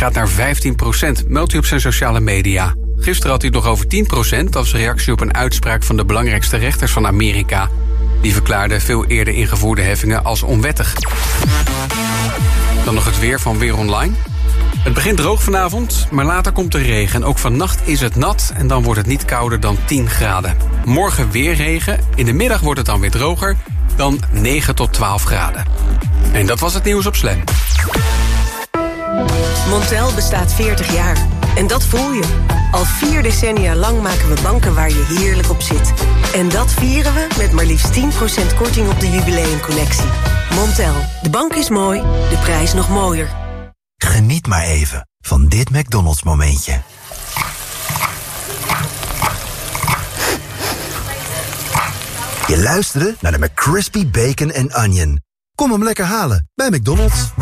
gaat naar 15% meldt hij op zijn sociale media. Gisteren had hij nog over 10% als reactie op een uitspraak van de belangrijkste rechters van Amerika. Die verklaarden veel eerder ingevoerde heffingen als onwettig. Dan nog het weer van Weer Online. Het begint droog vanavond, maar later komt er regen. Ook vannacht is het nat en dan wordt het niet kouder dan 10 graden. Morgen weer regen. In de middag wordt het dan weer droger. Dan 9 tot 12 graden. En dat was het nieuws op Slam. Montel bestaat 40 jaar. En dat voel je. Al vier decennia lang maken we banken waar je heerlijk op zit. En dat vieren we met maar liefst 10% korting op de jubileumconnectie. Montel, de bank is mooi, de prijs nog mooier. Geniet maar even van dit McDonald's momentje. Je luisterde naar de McCrispy Bacon and Onion. Kom hem lekker halen bij McDonald's.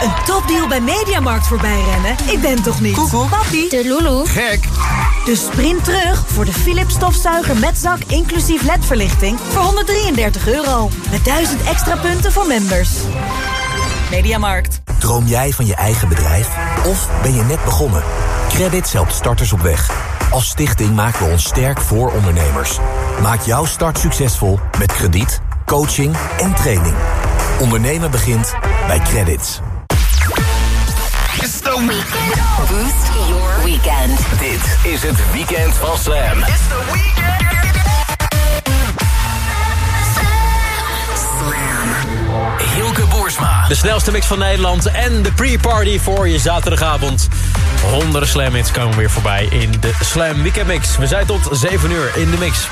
Een topdeal bij Mediamarkt voorbij rennen? Ik ben toch niet? Koekoek. Papi. De Lulu. Gek! Dus sprint terug voor de Philips stofzuiger met zak inclusief ledverlichting voor 133 euro. Met 1000 extra punten voor members. Mediamarkt. Droom jij van je eigen bedrijf? Of ben je net begonnen? Credits helpt starters op weg. Als stichting maken we ons sterk voor ondernemers. Maak jouw start succesvol met krediet, coaching en training. Ondernemen begint bij Credits. Boost your weekend. Dit is het weekend van Slam. Hilke Boersma. De snelste mix van Nederland en de pre-party voor je zaterdagavond. Honderden Slam hits komen weer voorbij in de Slam Weekend Mix. We zijn tot 7 uur in de mix.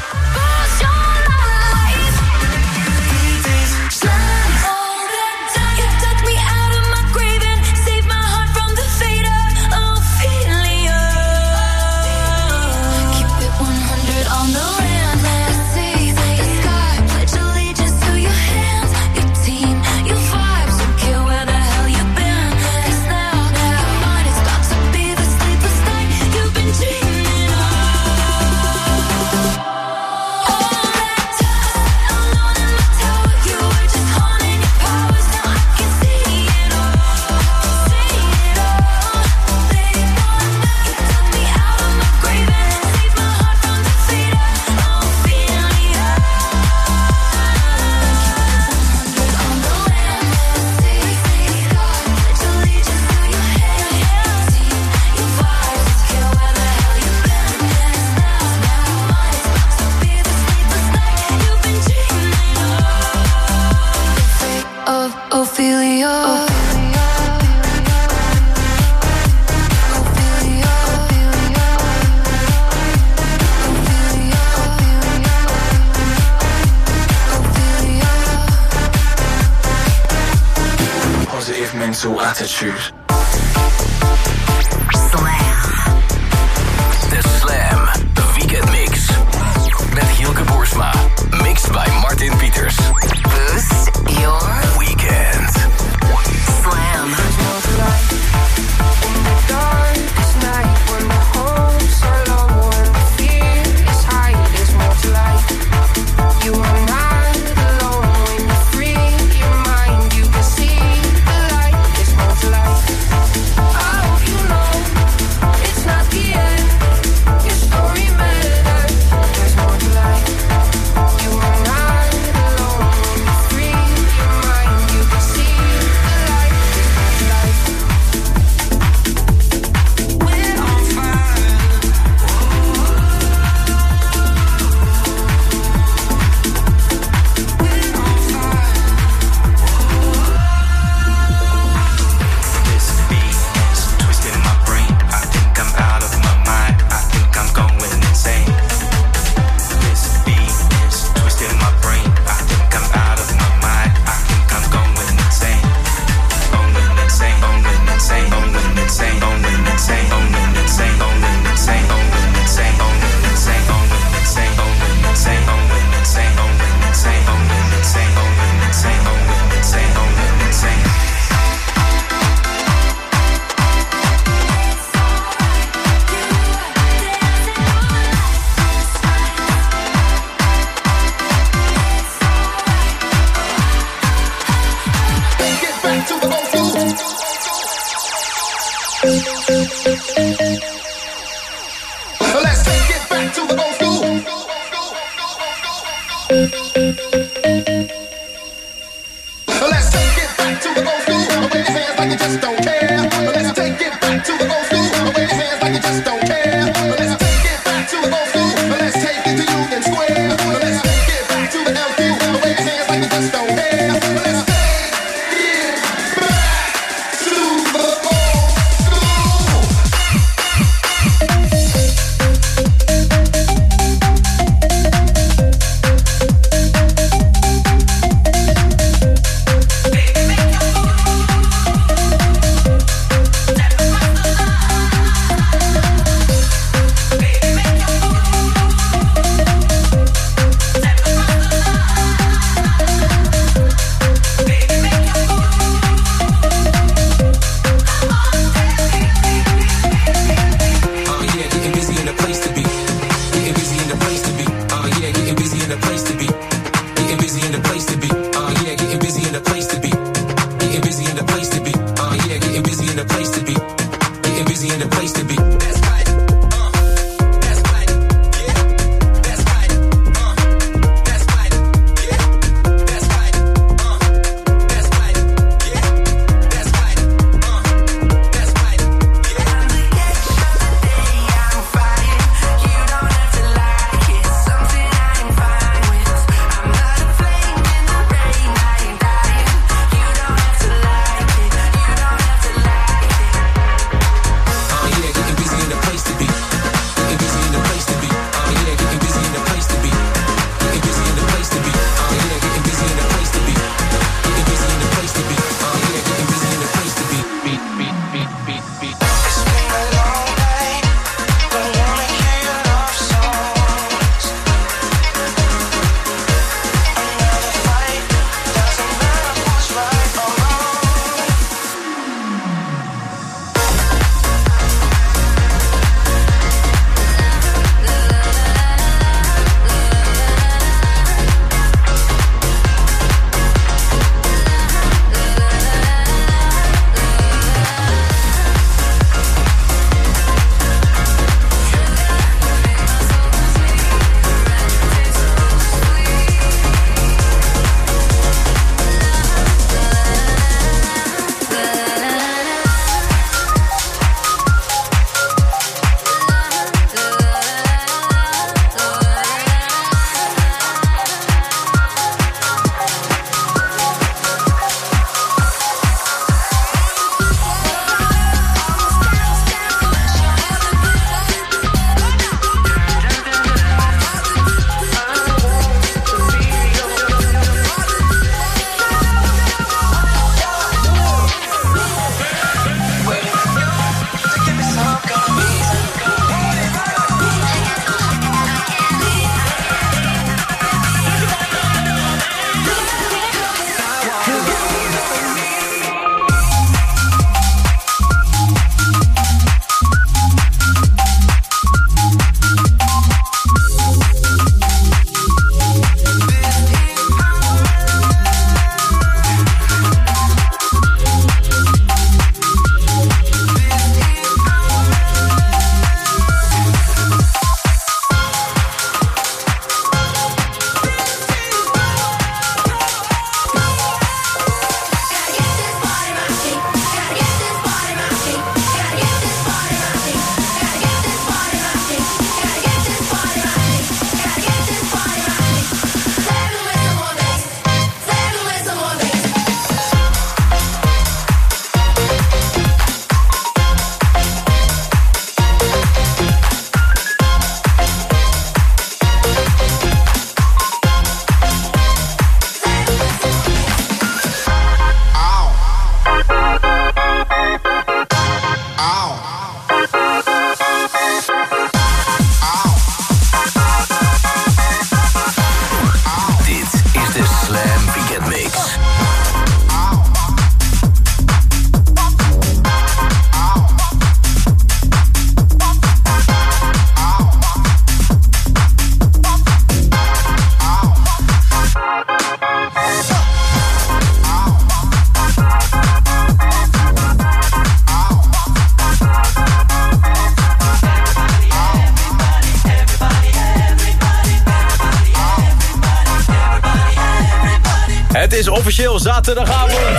Zaterdagavond.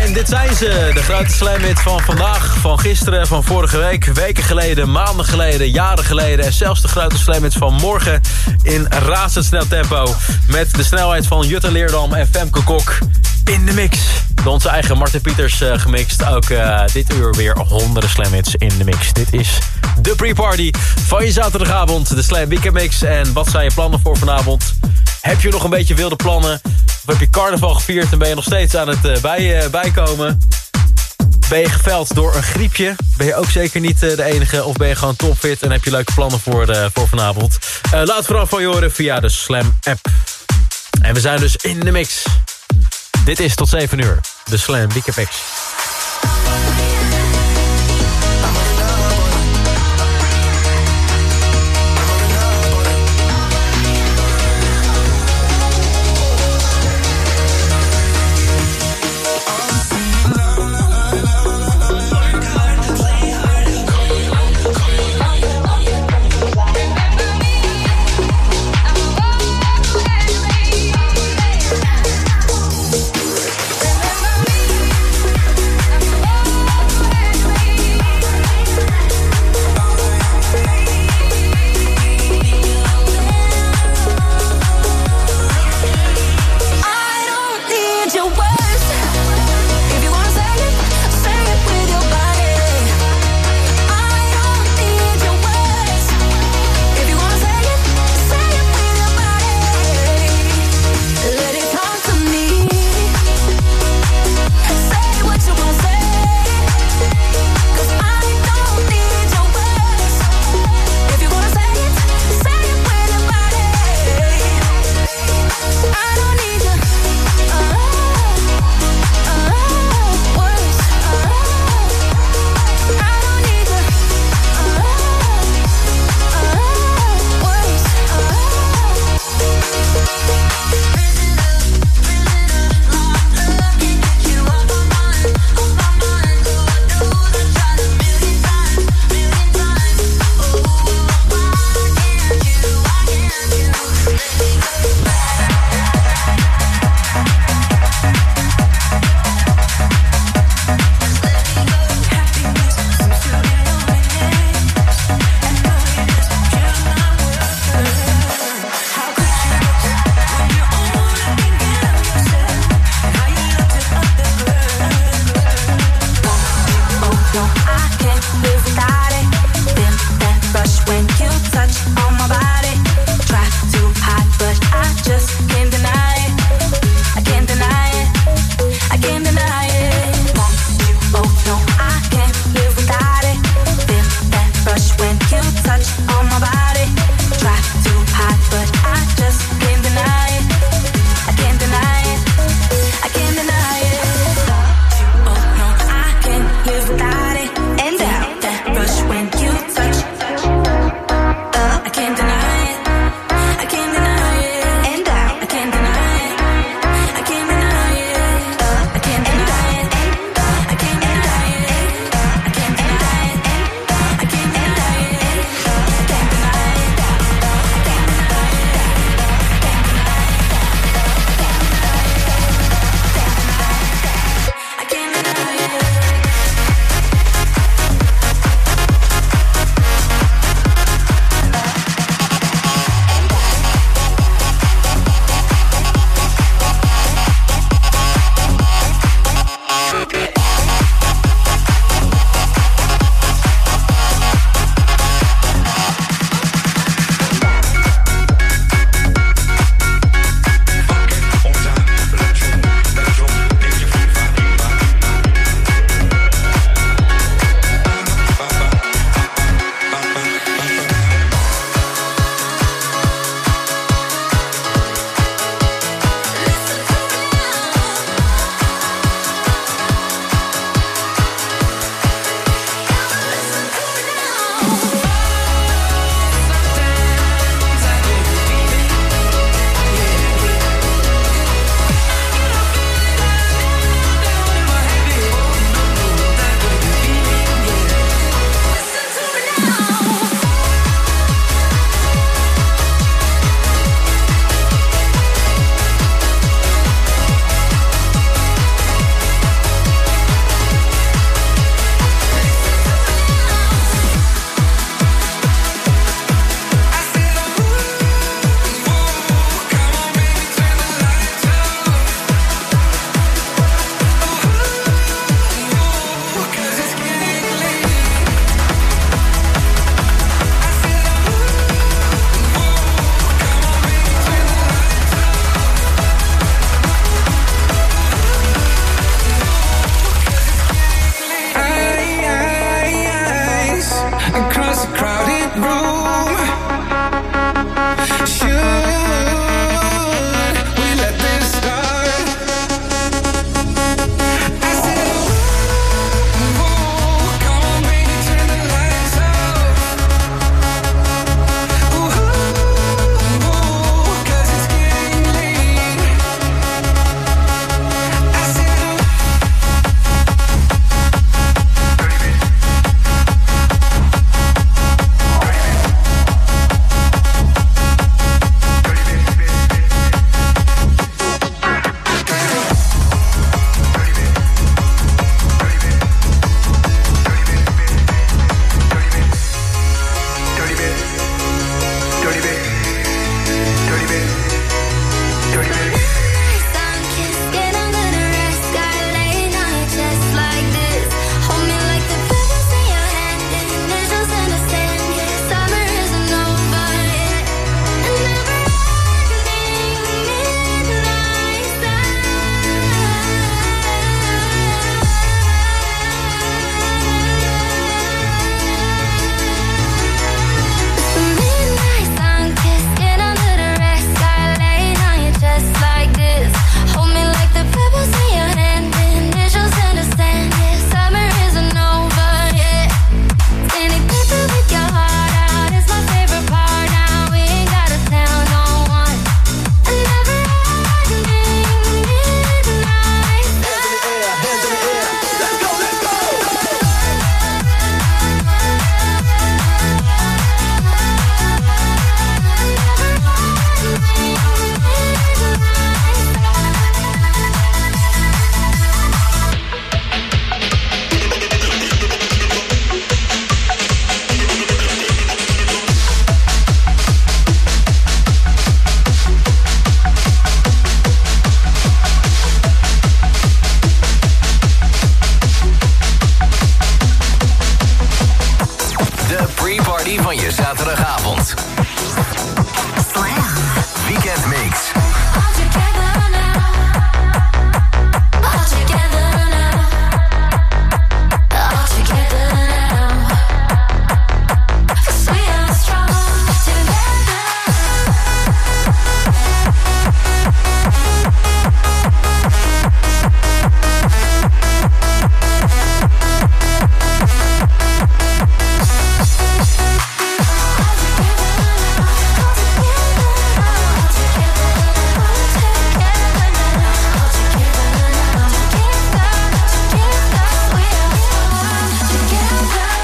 En dit zijn ze, de grote slam hit van vandaag, van gisteren, van vorige week, weken geleden, maanden geleden, jaren geleden. En zelfs de grote slam hit van morgen in razendsnel tempo. Met de snelheid van Jutta Leerdam en Femke Kok in de mix. Door onze eigen Martin Pieters eh, gemixt. Ook eh, dit uur weer honderden slam hits in de mix. Dit is de pre-party van je zaterdagavond, de Slam Mix. En wat zijn je plannen voor vanavond? Heb je nog een beetje wilde plannen? Of heb je carnaval gevierd en ben je nog steeds aan het eh, bij, eh, bijkomen? Ben je geveld door een griepje? Ben je ook zeker niet eh, de enige? Of ben je gewoon topfit en heb je leuke plannen voor, voor vanavond? Eh, laat vooral van je horen via de Slam app. En we zijn dus in de mix. Dit is tot 7 uur. De Slam Weekend Mix.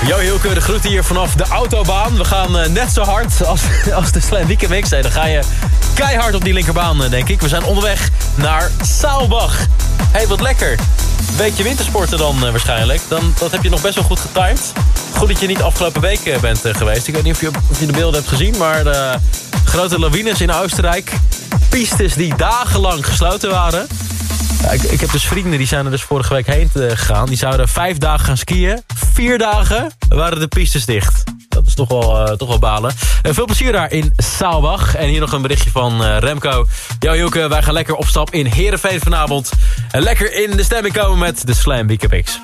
Yo Hilke, de groeten hier vanaf de autobaan. We gaan eh, net zo hard als, als de Slam Weekend Mix. Dan ga je keihard op die linkerbaan, eh, denk ik. We zijn onderweg naar Saalbach. hey, wat lekker. Beetje wintersporten dan eh, waarschijnlijk. Dan, dat heb je nog best wel goed getimed. Goed dat je niet afgelopen week bent geweest. Ik weet niet of je, of je de beelden hebt gezien, maar grote lawines in Oostenrijk. Pistes die dagenlang gesloten waren. Ik, ik heb dus vrienden die zijn er dus vorige week heen gegaan. Die zouden vijf dagen gaan skiën. Vier dagen waren de pistes dicht. Dat is toch wel, eh, toch wel balen. En veel plezier daar in Saalbach. En hier nog een berichtje van eh, Remco. Yo Hilke, wij gaan lekker op stap in Heerenveen vanavond. En lekker in de stemming komen met de Slam Weekend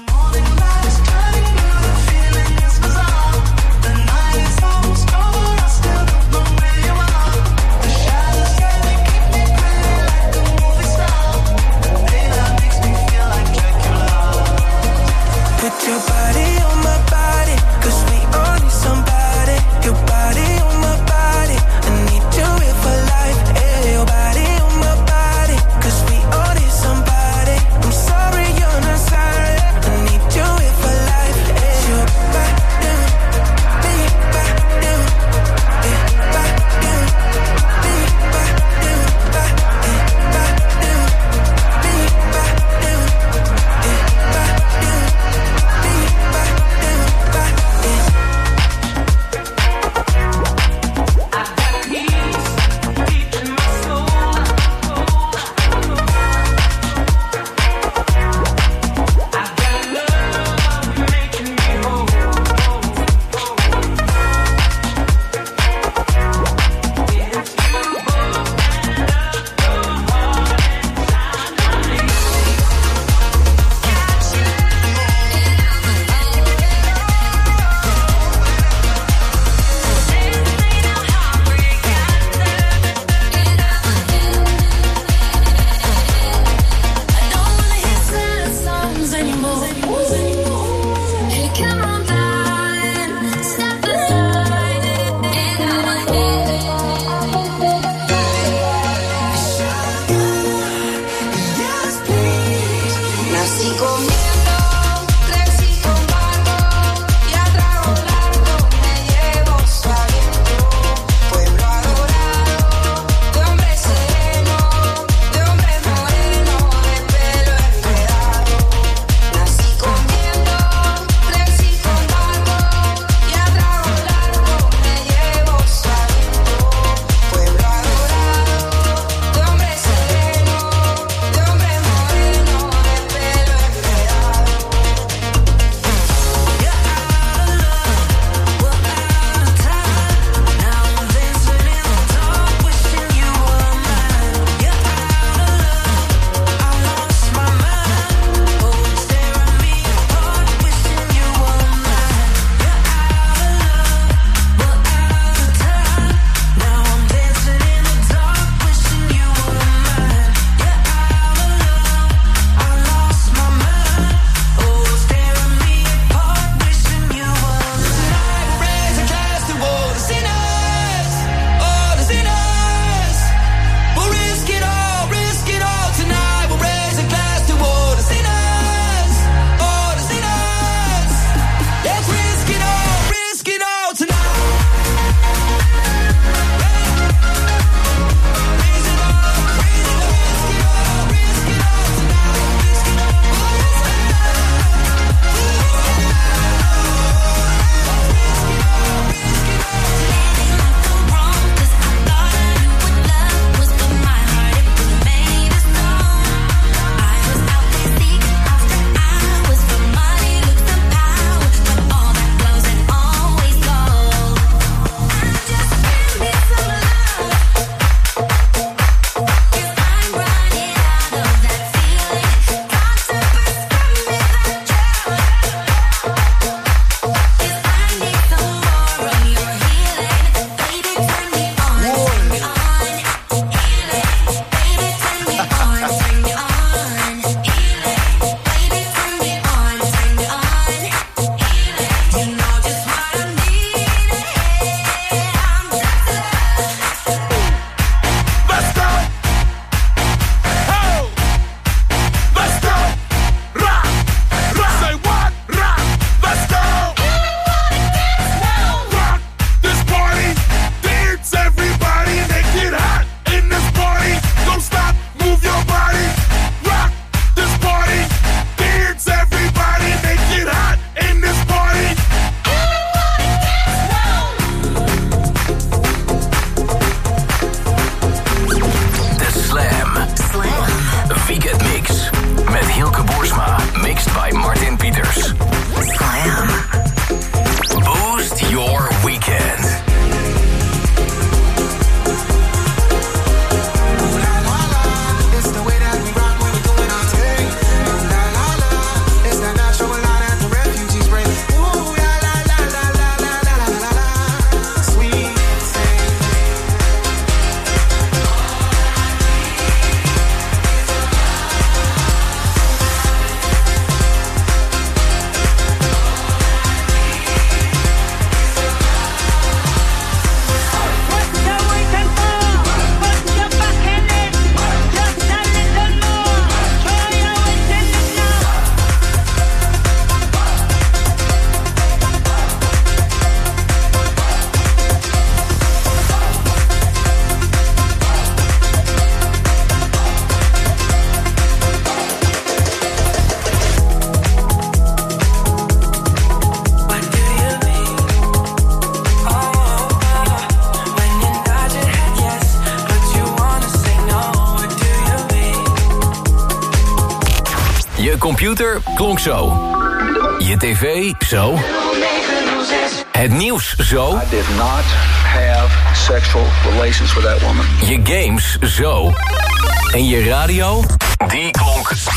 En je radio, die klonk zo.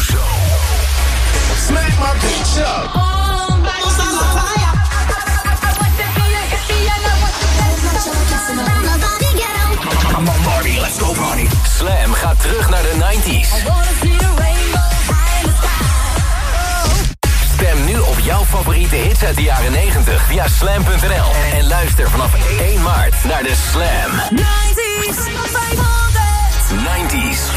Smack my bitch up. Come on Marty, let's go party. Slam gaat terug naar de 90s. Stem nu op jouw favoriete hits uit de jaren 90 via slam.nl. En luister vanaf 1 maart naar de Slam 90s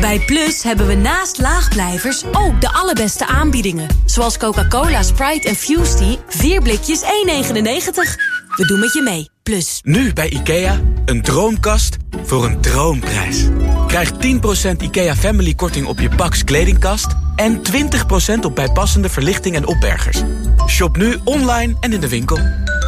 Bij Plus hebben we naast laagblijvers ook de allerbeste aanbiedingen. Zoals Coca-Cola, Sprite en Fusty. 4 blikjes 1,99. We doen met je mee. Plus. Nu bij IKEA, een droomkast voor een droomprijs. Krijg 10% IKEA Family korting op je Pax kledingkast... en 20% op bijpassende verlichting en opbergers. Shop nu online en in de winkel.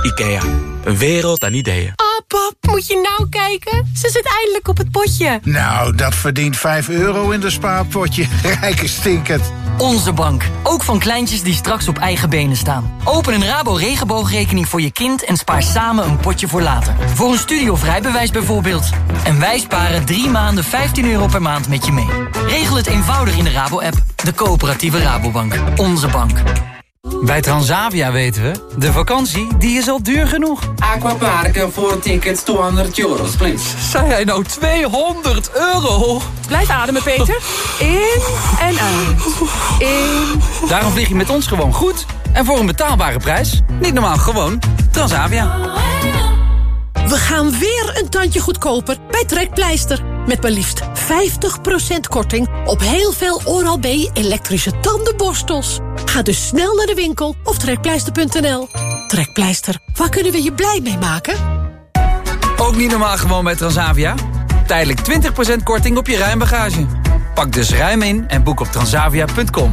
IKEA, een wereld aan ideeën. Oh, pap, moet je nou kijken? Ze zit eindelijk op het potje. Nou, dat verdient 5 euro in de spaarpotje. Rijke stinkend. Onze bank. Ook van kleintjes die straks op eigen benen staan. Open een Rabo regenboogrekening voor je kind en spaar samen een potje voor later. Voor een studie of bijvoorbeeld. En wij sparen drie maanden 15 euro per maand met je mee. Regel het eenvoudig in de Rabo-app. De coöperatieve Rabobank. Onze bank. Bij Transavia weten we, de vakantie die is al duur genoeg. Aquaparken voor tickets 200 euros, please. Zei hij nou 200 euro? Blijf ademen, Peter. In en uit. In. Daarom vlieg je met ons gewoon goed. En voor een betaalbare prijs. Niet normaal, gewoon Transavia. We gaan weer een tandje goedkoper bij Trekpleister. Met maar liefst 50% korting op heel veel Oral-B elektrische tandenborstels. Ga dus snel naar de winkel of trekpleister.nl. Trekpleister, waar kunnen we je blij mee maken? Ook niet normaal gewoon bij Transavia. Tijdelijk 20% korting op je ruimbagage. Pak dus ruim in en boek op transavia.com.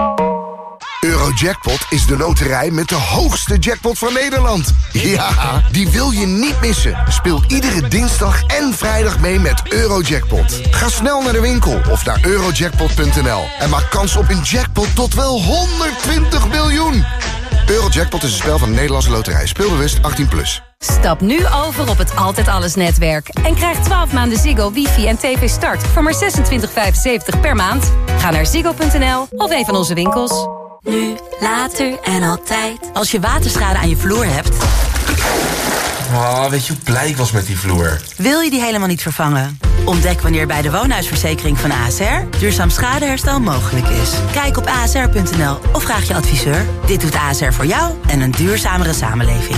Eurojackpot is de loterij met de hoogste jackpot van Nederland. Ja, die wil je niet missen. Speel iedere dinsdag en vrijdag mee met Eurojackpot. Ga snel naar de winkel of naar eurojackpot.nl en maak kans op een jackpot tot wel 120 miljoen. Eurojackpot is een spel van de Nederlandse loterij. Speelbewust 18+. Plus. Stap nu over op het Altijd Alles netwerk. En krijg 12 maanden Ziggo, wifi en tv start voor maar 26,75 per maand. Ga naar ziggo.nl of een van onze winkels. Nu, later en altijd. Als je waterschade aan je vloer hebt... Oh, weet je hoe blij ik was met die vloer? Wil je die helemaal niet vervangen? Ontdek wanneer bij de woonhuisverzekering van ASR... duurzaam schadeherstel mogelijk is. Kijk op asr.nl of vraag je adviseur. Dit doet ASR voor jou en een duurzamere samenleving.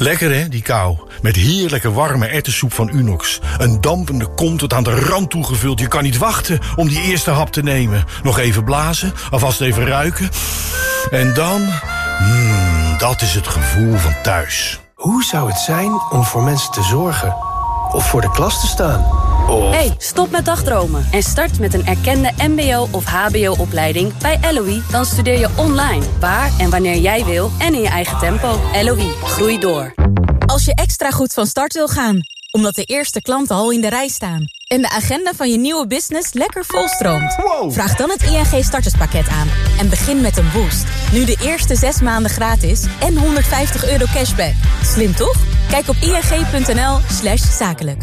Lekker hè, die kou. Met heerlijke warme erwtensoep van Unox. Een dampende kom tot aan de rand toegevuld. Je kan niet wachten om die eerste hap te nemen. Nog even blazen, alvast even ruiken. En dan... Mmm, dat is het gevoel van thuis. Hoe zou het zijn om voor mensen te zorgen? Of voor de klas te staan? Of... Hey, stop met dagdromen en start met een erkende mbo- of hbo-opleiding bij LOE. Dan studeer je online, waar en wanneer jij wil en in je eigen tempo. LOE, groei door. Als je extra goed van start wil gaan, omdat de eerste klanten al in de rij staan... en de agenda van je nieuwe business lekker volstroomt... vraag dan het ING starterspakket aan en begin met een boost. Nu de eerste zes maanden gratis en 150 euro cashback. Slim toch? Kijk op ing.nl slash zakelijk.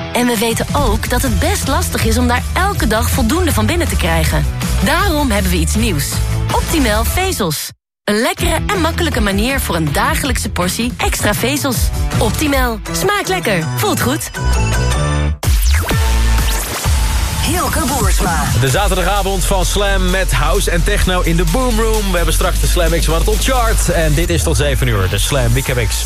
En we weten ook dat het best lastig is om daar elke dag voldoende van binnen te krijgen. Daarom hebben we iets nieuws. Optimal vezels. Een lekkere en makkelijke manier voor een dagelijkse portie extra vezels. Optimal. Smaakt lekker. Voelt goed. Hilke Boersma. De zaterdagavond van Slam met House en Techno in de Boom Room. We hebben straks de Slam X Marathon Chart. En dit is tot 7 uur, de Slam Weekend X.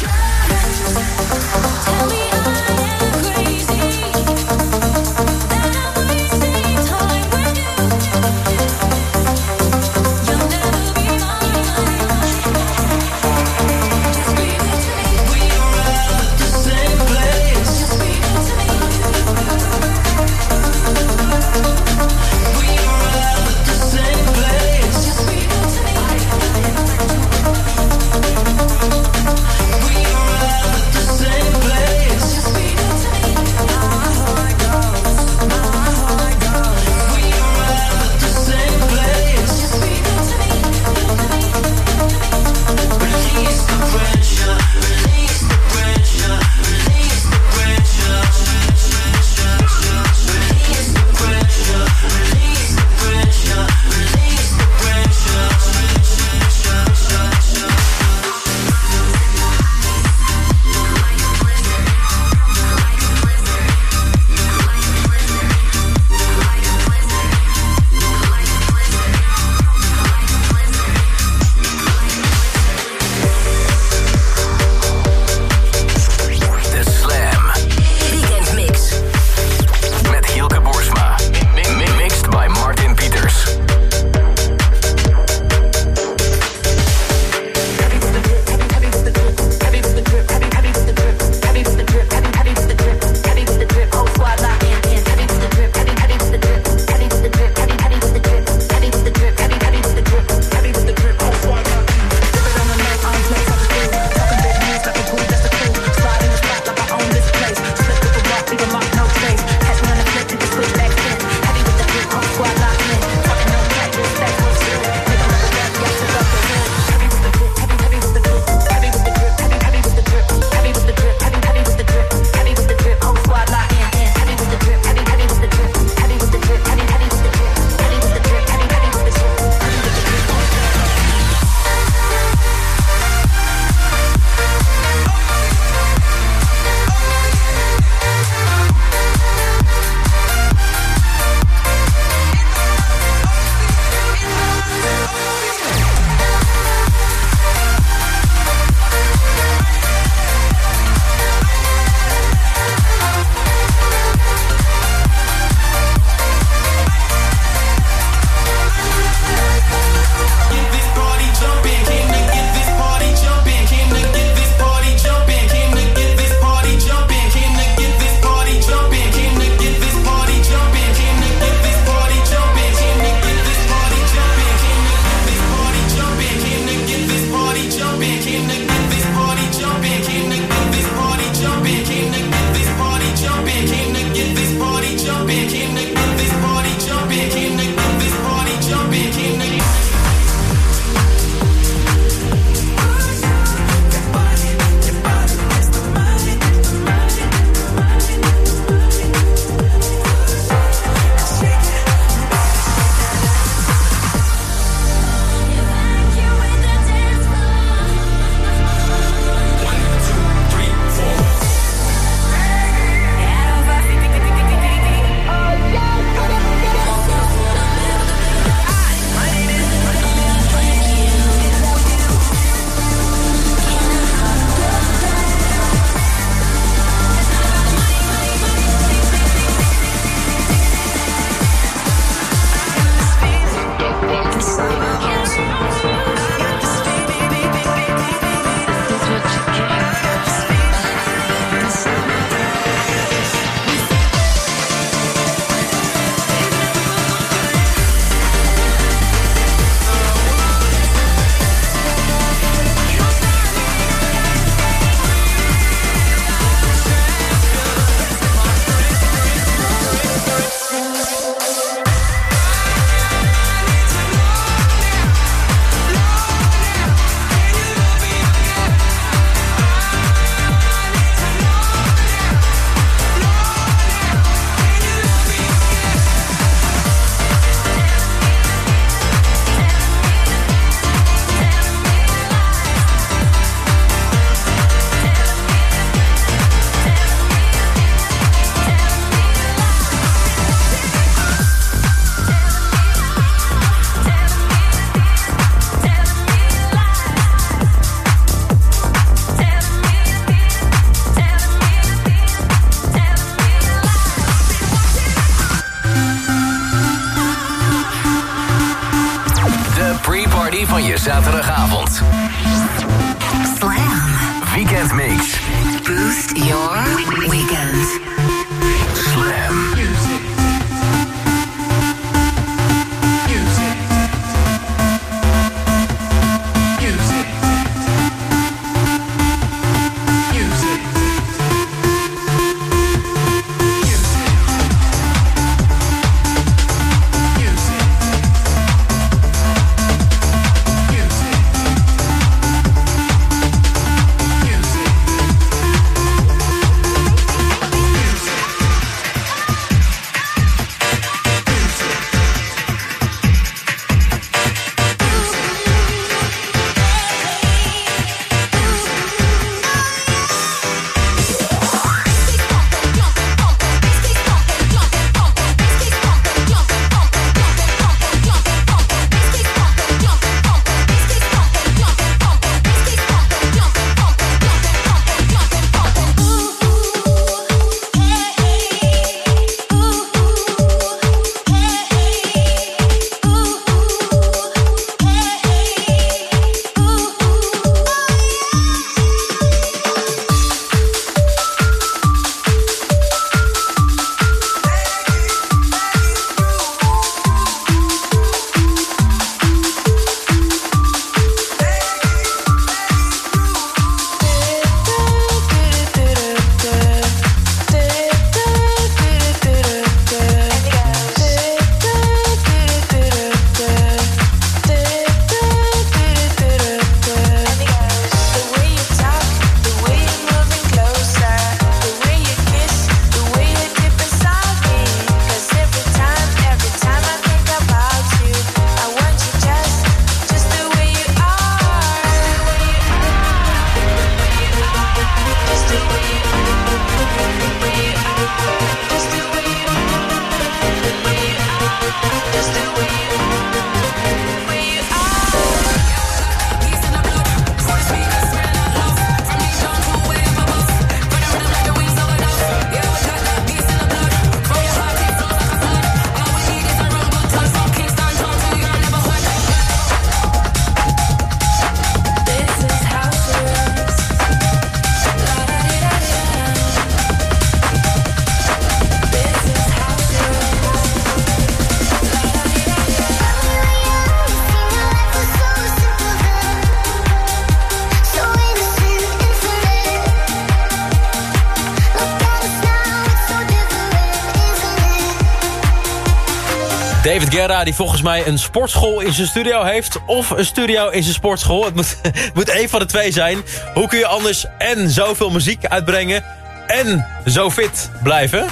Die volgens mij een sportschool in zijn studio heeft... of een studio in zijn sportschool. Het moet, moet één van de twee zijn. Hoe kun je anders en zoveel muziek uitbrengen... en zo fit blijven?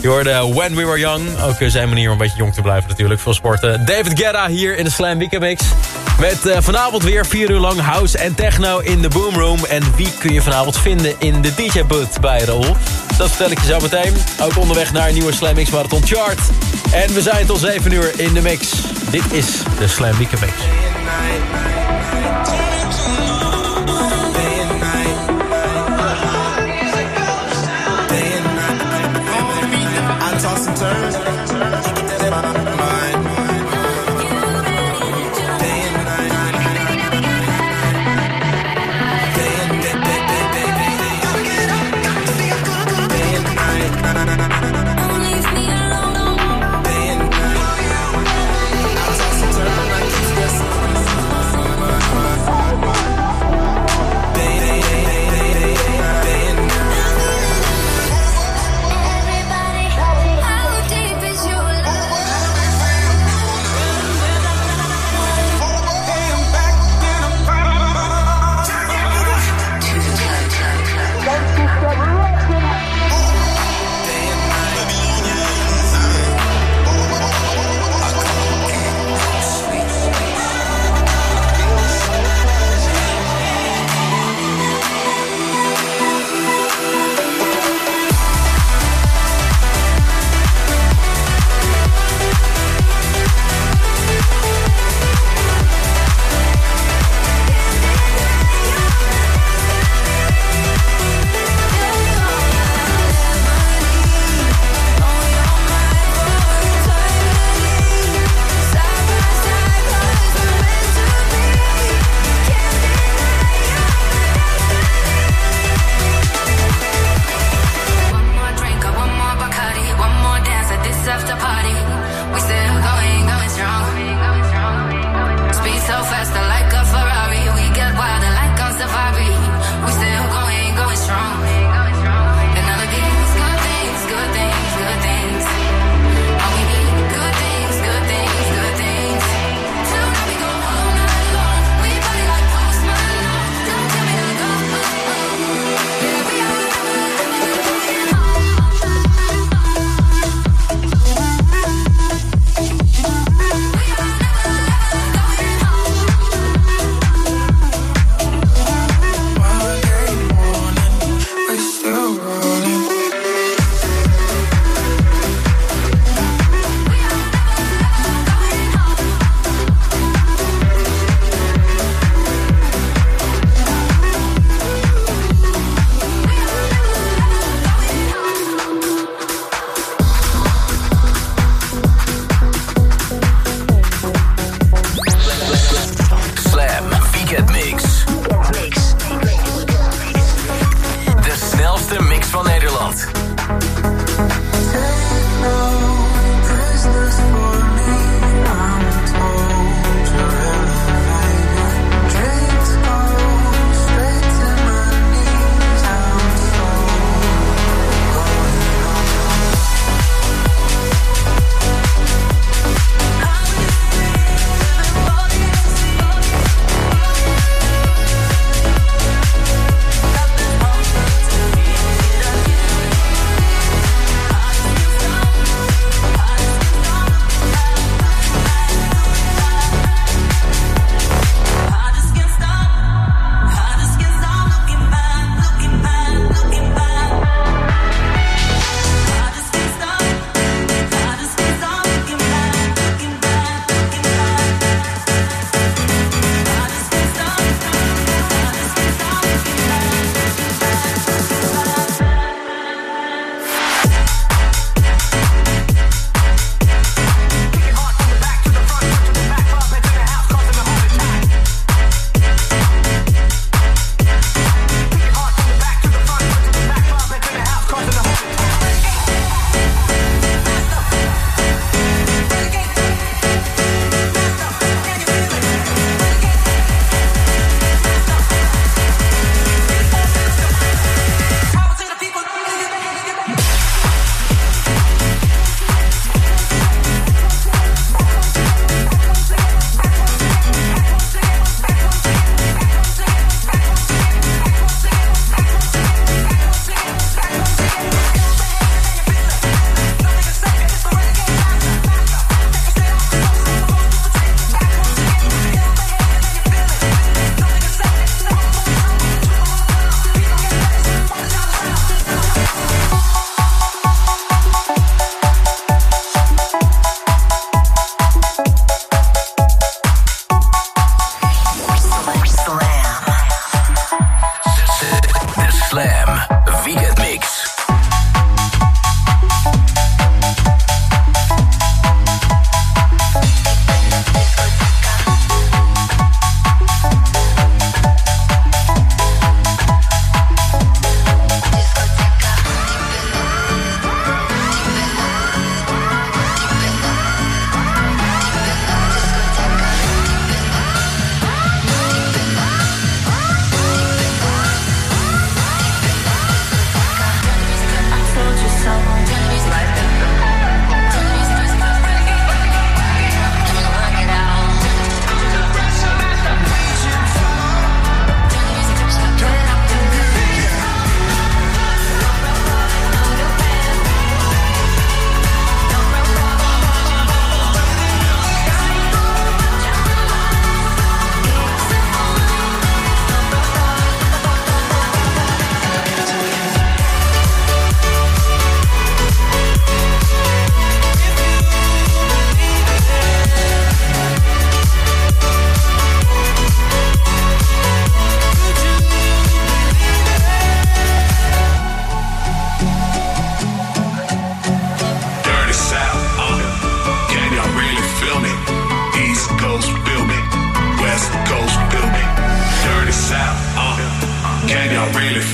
Je hoorde When We Were Young. Ook zijn manier om een beetje jong te blijven natuurlijk. Veel sporten. David Guerra hier in de Slam Weekend Mix. Met uh, vanavond weer vier uur lang house en techno in de Boom Room. En wie kun je vanavond vinden in de DJ-booth bij Raoul? Dat vertel ik je zo meteen. Ook onderweg naar een nieuwe Slam Mix Marathon Chart. En we zijn tot 7 uur in de mix. Dit is de Slam Weekend Mix.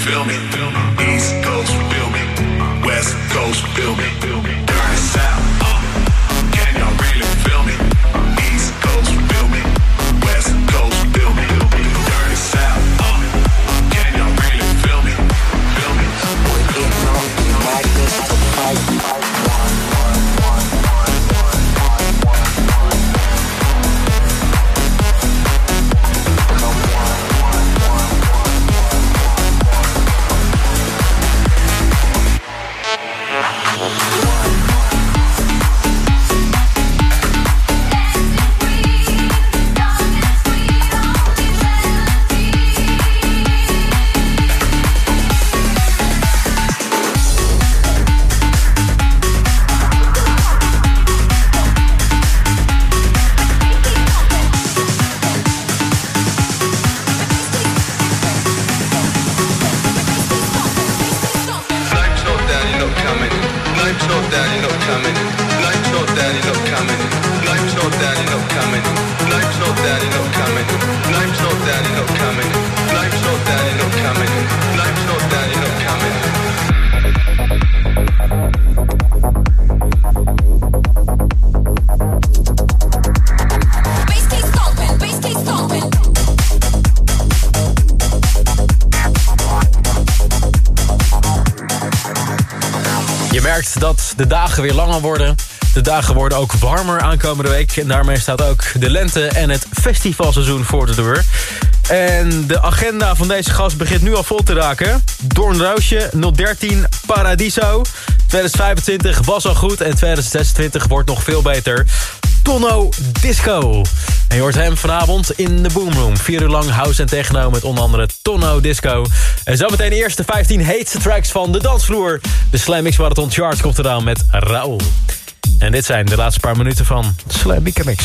feel me? East Coast, feel me? West Coast, feel me? weer langer worden. De dagen worden ook warmer aankomende week. En daarmee staat ook de lente en het festivalseizoen voor de deur. En de agenda van deze gast begint nu al vol te raken. Doornroosje 013 Paradiso. 2025 was al goed en 2026 wordt nog veel beter. Tonno Disco. En je hoort hem vanavond in de Boomroom. Vier uur lang house en techno met onder andere Tonno Disco. En zometeen de eerste 15 heetste tracks van de dansvloer. De Slam Mix Marathon Charts komt eraan met Raoul. En dit zijn de laatste paar minuten van Slam Mix.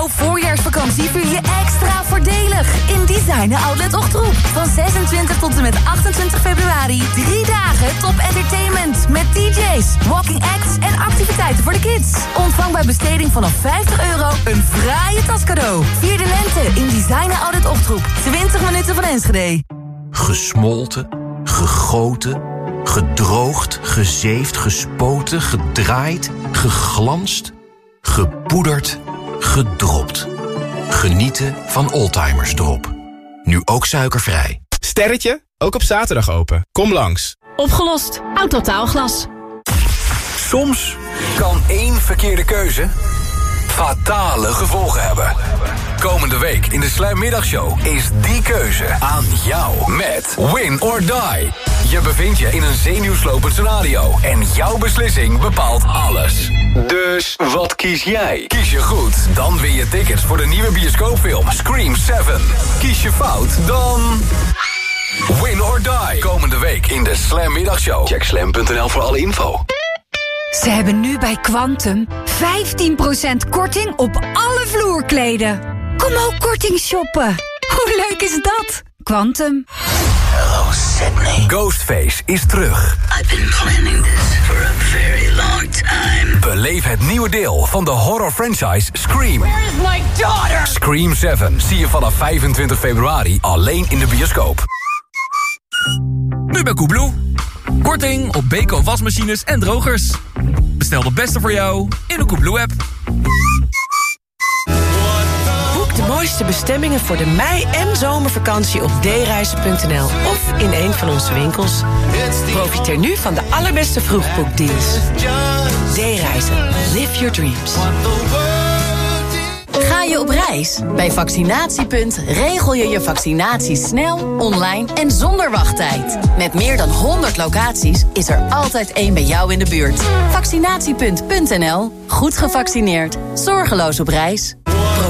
Jouw voorjaarsvakantie vier je extra voordelig in Designer Outlet Ochtroep. Van 26 tot en met 28 februari. Drie dagen top entertainment met DJ's, walking acts en activiteiten voor de kids. Ontvang bij besteding vanaf 50 euro een fraaie tascadeau. Vier de lente in Designer Outlet Ochtroep. 20 minuten van Enschede. Gesmolten, gegoten, gedroogd, gezeefd, gespoten, gedraaid, geglanst, gepoederd, gedropt. Genieten van Oldtimers Drop. Nu ook suikervrij. Sterretje, ook op zaterdag open. Kom langs. Opgelost. Autotaalglas. Soms kan één verkeerde keuze fatale gevolgen hebben. Komende week in de Slam Middagshow is die keuze aan jou met Win or Die. Je bevindt je in een zenuwslopend scenario en jouw beslissing bepaalt alles. Dus wat kies jij? Kies je goed, dan win je tickets voor de nieuwe bioscoopfilm Scream 7. Kies je fout, dan... Win or Die. Komende week in de Slam Middagshow. Check slam.nl voor alle info. Ze hebben nu bij Quantum 15% korting op alle vloerkleden. Kom ook korting shoppen. Hoe leuk is dat? Quantum. Hello Sydney. Ghostface is terug. I've been planning this for a very time. Beleef het nieuwe deel van de horror franchise Scream. Where is my daughter? Scream 7 zie je vanaf 25 februari alleen in de bioscoop. Nu bij Koebloe. Korting op Beko wasmachines en drogers. Bestel de beste voor jou in de Koebloe-app. De bestemmingen voor de mei- en zomervakantie op dereizen.nl of in een van onze winkels. Profiteer nu van de allerbeste vroegboekdeals. D-reizen. Live your dreams. Ga je op reis? Bij Vaccinatiepunt regel je je vaccinatie snel, online en zonder wachttijd. Met meer dan 100 locaties is er altijd één bij jou in de buurt. Vaccinatiepunt.nl. Goed gevaccineerd. Zorgeloos op reis.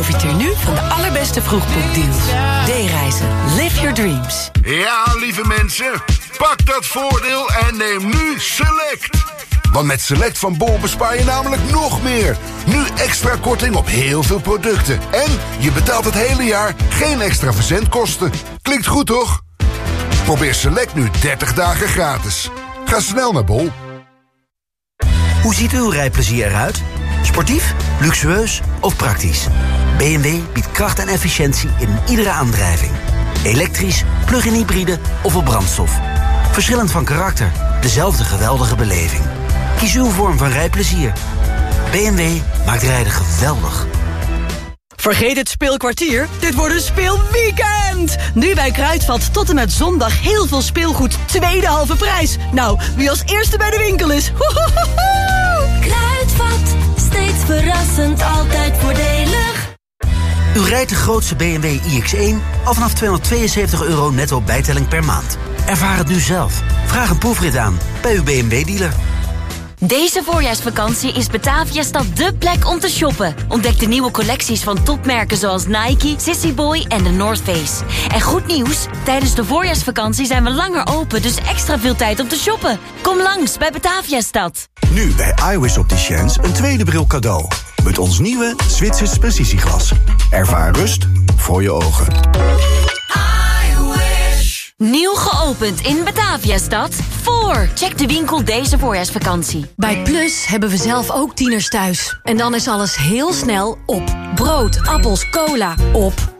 Profiteer nu van de allerbeste vroegboekdeals. D-reizen. Live your dreams. Ja, lieve mensen, pak dat voordeel en neem nu Select. Want met Select van Bol bespaar je namelijk nog meer. Nu extra korting op heel veel producten. En je betaalt het hele jaar geen extra verzendkosten. Klinkt goed, toch? Probeer Select nu 30 dagen gratis. Ga snel naar Bol. Hoe ziet uw rijplezier eruit? Sportief, luxueus of praktisch? BMW biedt kracht en efficiëntie in iedere aandrijving. Elektrisch, plug-in hybride of op brandstof. Verschillend van karakter, dezelfde geweldige beleving. Kies uw vorm van rijplezier. BMW maakt rijden geweldig. Vergeet het speelkwartier, dit wordt een speelweekend! Nu bij Kruidvat tot en met zondag heel veel speelgoed, tweede halve prijs. Nou, wie als eerste bij de winkel is, Kruidvat, steeds verrassend, altijd. U rijdt de grootste BMW iX1 al vanaf 272 euro netto bijtelling per maand. Ervaar het nu zelf. Vraag een proefrit aan bij uw BMW-dealer. Deze voorjaarsvakantie is Bataviastad dé plek om te shoppen. Ontdek de nieuwe collecties van topmerken zoals Nike, Sissy Boy en de North Face. En goed nieuws, tijdens de voorjaarsvakantie zijn we langer open... dus extra veel tijd om te shoppen. Kom langs bij Bataviastad. Nu bij iWis Opticians een tweede bril cadeau. Met ons nieuwe Zwitsers precisieglas. Ervaar rust voor je ogen. Nieuw geopend in Bataviastad. Voor. Check de winkel deze voorjaarsvakantie. Bij Plus hebben we zelf ook tieners thuis. En dan is alles heel snel op. Brood, appels, cola, op.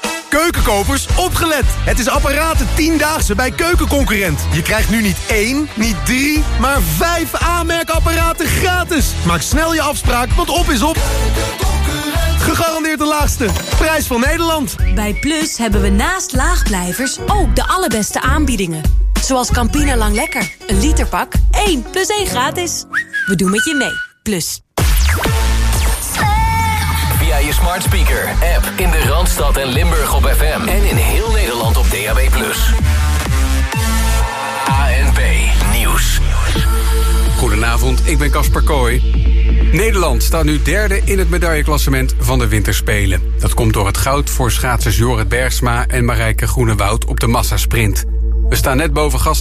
Keukenkopers, opgelet! Het is apparaten 10-daagse bij Keukenconcurrent. Je krijgt nu niet één, niet drie, maar vijf aanmerkapparaten gratis. Maak snel je afspraak, want op is op. Gegarandeerd de laagste. Prijs van Nederland. Bij Plus hebben we naast laagblijvers ook de allerbeste aanbiedingen. Zoals Campina Lang Lekker. Een literpak, 1 plus 1 gratis. We doen met je mee. Plus. Smart speaker, app in de Randstad en Limburg op FM. En in heel Nederland op DAB+. ANP Nieuws. Goedenavond, ik ben Casper Kooi. Nederland staat nu derde in het medailleklassement van de Winterspelen. Dat komt door het goud voor schaatsers Jorrit Bergsma en Marijke Groenewoud op de massasprint. We staan net boven gast